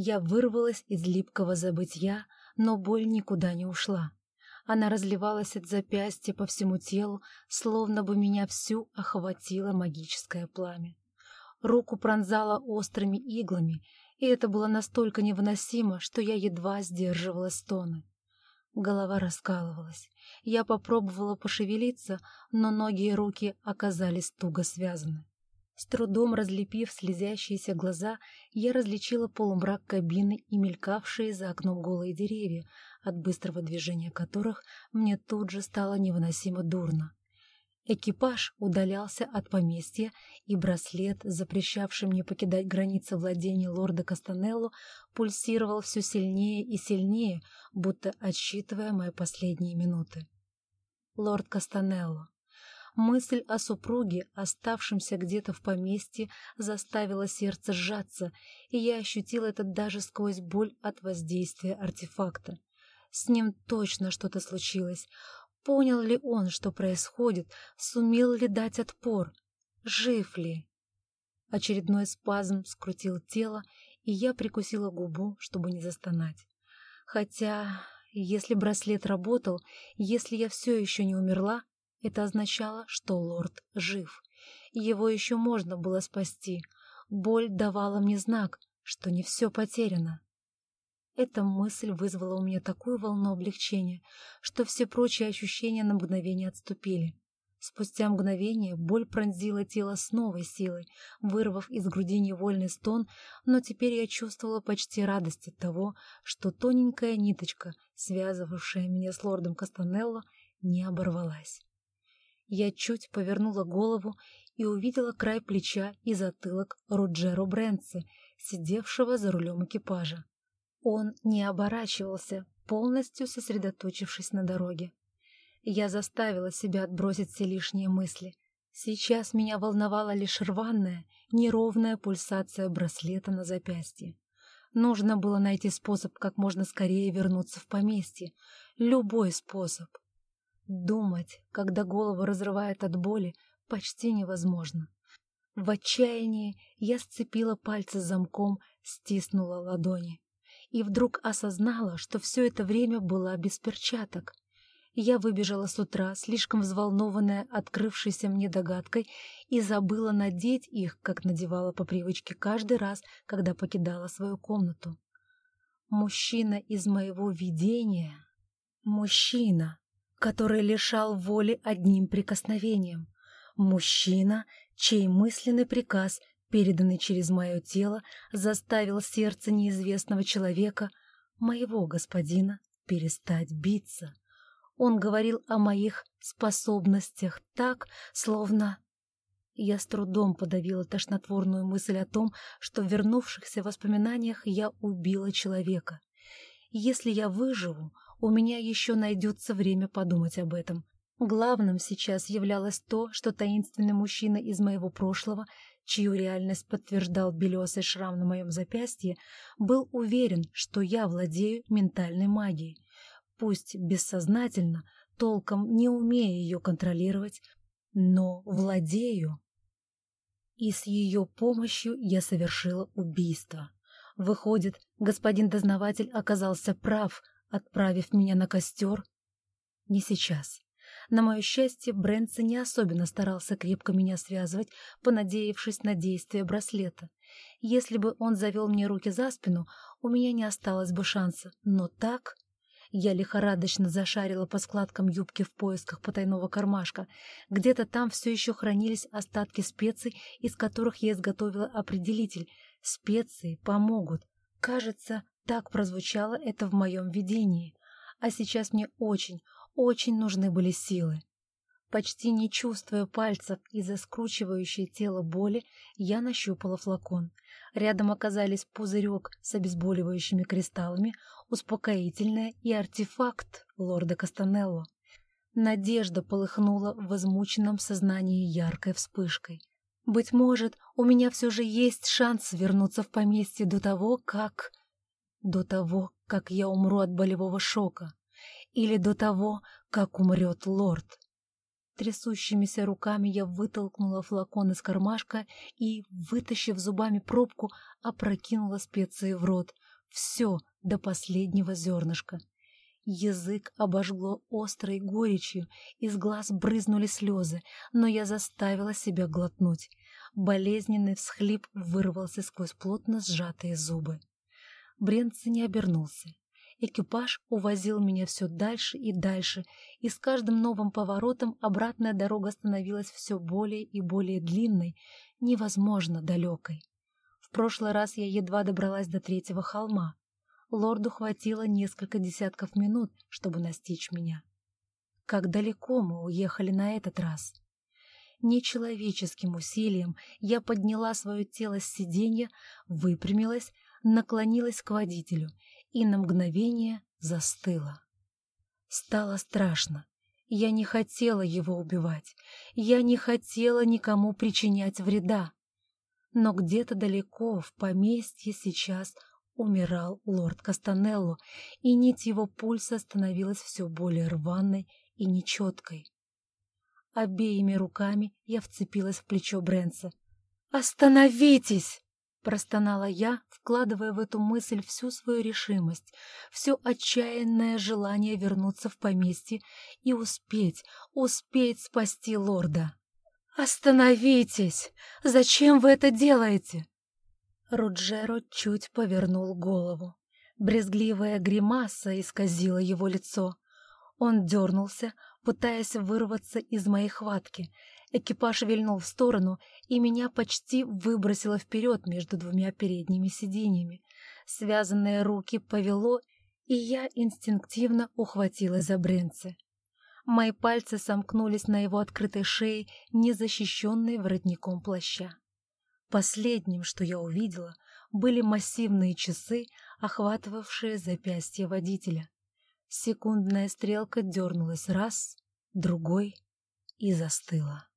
Я вырвалась из липкого забытья, но боль никуда не ушла. Она разливалась от запястья по всему телу, словно бы меня всю охватило магическое пламя. Руку пронзало острыми иглами, и это было настолько невыносимо, что я едва сдерживала стоны. Голова раскалывалась. Я попробовала пошевелиться, но ноги и руки оказались туго связаны. С трудом разлепив слезящиеся глаза, я различила полумрак кабины и мелькавшие за окном голые деревья, от быстрого движения которых мне тут же стало невыносимо дурно. Экипаж удалялся от поместья, и браслет, запрещавший мне покидать границы владения лорда Кастанелло, пульсировал все сильнее и сильнее, будто отсчитывая мои последние минуты. Лорд Кастанелло. Мысль о супруге, оставшемся где-то в поместье, заставила сердце сжаться, и я ощутила это даже сквозь боль от воздействия артефакта. С ним точно что-то случилось. Понял ли он, что происходит? Сумел ли дать отпор? Жив ли? Очередной спазм скрутил тело, и я прикусила губу, чтобы не застонать. Хотя, если браслет работал, если я все еще не умерла, это означало, что лорд жив. Его еще можно было спасти. Боль давала мне знак, что не все потеряно. Эта мысль вызвала у меня такую волну облегчения, что все прочие ощущения на мгновение отступили. Спустя мгновение боль пронзила тело с новой силой, вырвав из груди невольный стон, но теперь я чувствовала почти радость от того, что тоненькая ниточка, связывавшая меня с лордом Кастанелло, не оборвалась. Я чуть повернула голову и увидела край плеча и затылок Руджеро Брэнце, сидевшего за рулем экипажа. Он не оборачивался, полностью сосредоточившись на дороге. Я заставила себя отбросить все лишние мысли. Сейчас меня волновала лишь рваная, неровная пульсация браслета на запястье. Нужно было найти способ как можно скорее вернуться в поместье. Любой способ. Думать, когда голову разрывает от боли, почти невозможно. В отчаянии я сцепила пальцы замком, стиснула ладони и вдруг осознала, что все это время была без перчаток. Я выбежала с утра, слишком взволнованная открывшейся мне догадкой, и забыла надеть их, как надевала по привычке каждый раз, когда покидала свою комнату. Мужчина из моего видения... Мужчина, который лишал воли одним прикосновением. Мужчина, чей мысленный приказ переданный через мое тело, заставил сердце неизвестного человека, моего господина, перестать биться. Он говорил о моих способностях так, словно... Я с трудом подавила тошнотворную мысль о том, что в вернувшихся воспоминаниях я убила человека. Если я выживу, у меня еще найдется время подумать об этом. Главным сейчас являлось то, что таинственный мужчина из моего прошлого чью реальность подтверждал белесый шрам на моем запястье, был уверен, что я владею ментальной магией. Пусть бессознательно, толком не умея ее контролировать, но владею. И с ее помощью я совершила убийство. Выходит, господин дознаватель оказался прав, отправив меня на костер? Не сейчас. На мое счастье, Брэнсон не особенно старался крепко меня связывать, понадеявшись на действие браслета. Если бы он завел мне руки за спину, у меня не осталось бы шанса. Но так... Я лихорадочно зашарила по складкам юбки в поисках потайного кармашка. Где-то там все еще хранились остатки специй, из которых я изготовила определитель. Специи помогут. Кажется, так прозвучало это в моем видении. А сейчас мне очень, очень нужны были силы. Почти не чувствуя пальцев из-за скручивающей тело боли, я нащупала флакон. Рядом оказались пузырек с обезболивающими кристаллами, успокоительное и артефакт лорда Кастанелло. Надежда полыхнула в возмученном сознании яркой вспышкой. Быть может, у меня все же есть шанс вернуться в поместье до того, как... До того, как я умру от болевого шока или до того, как умрет лорд. Трясущимися руками я вытолкнула флакон из кармашка и, вытащив зубами пробку, опрокинула специи в рот. Все до последнего зернышка. Язык обожгло острой горечью, из глаз брызнули слезы, но я заставила себя глотнуть. Болезненный всхлип вырвался сквозь плотно сжатые зубы. Бренци не обернулся. Экипаж увозил меня все дальше и дальше, и с каждым новым поворотом обратная дорога становилась все более и более длинной, невозможно далекой. В прошлый раз я едва добралась до третьего холма. Лорду хватило несколько десятков минут, чтобы настичь меня. Как далеко мы уехали на этот раз? Нечеловеческим усилием я подняла свое тело с сиденья, выпрямилась, наклонилась к водителю и на мгновение застыла. Стало страшно. Я не хотела его убивать. Я не хотела никому причинять вреда. Но где-то далеко, в поместье, сейчас умирал лорд Кастанелло, и нить его пульса становилась все более рваной и нечеткой. Обеими руками я вцепилась в плечо Брэнса. «Остановитесь!» Простонала я, вкладывая в эту мысль всю свою решимость, все отчаянное желание вернуться в поместье и успеть, успеть спасти лорда. «Остановитесь! Зачем вы это делаете?» Руджеро чуть повернул голову. Брезгливая гримаса исказила его лицо. Он дернулся, пытаясь вырваться из моей хватки, Экипаж вильнул в сторону, и меня почти выбросило вперед между двумя передними сиденьями. Связанные руки повело, и я инстинктивно ухватилась за бренцы. Мои пальцы сомкнулись на его открытой шее, незащищенной воротником плаща. Последним, что я увидела, были массивные часы, охватывавшие запястье водителя. Секундная стрелка дернулась раз, другой и застыла.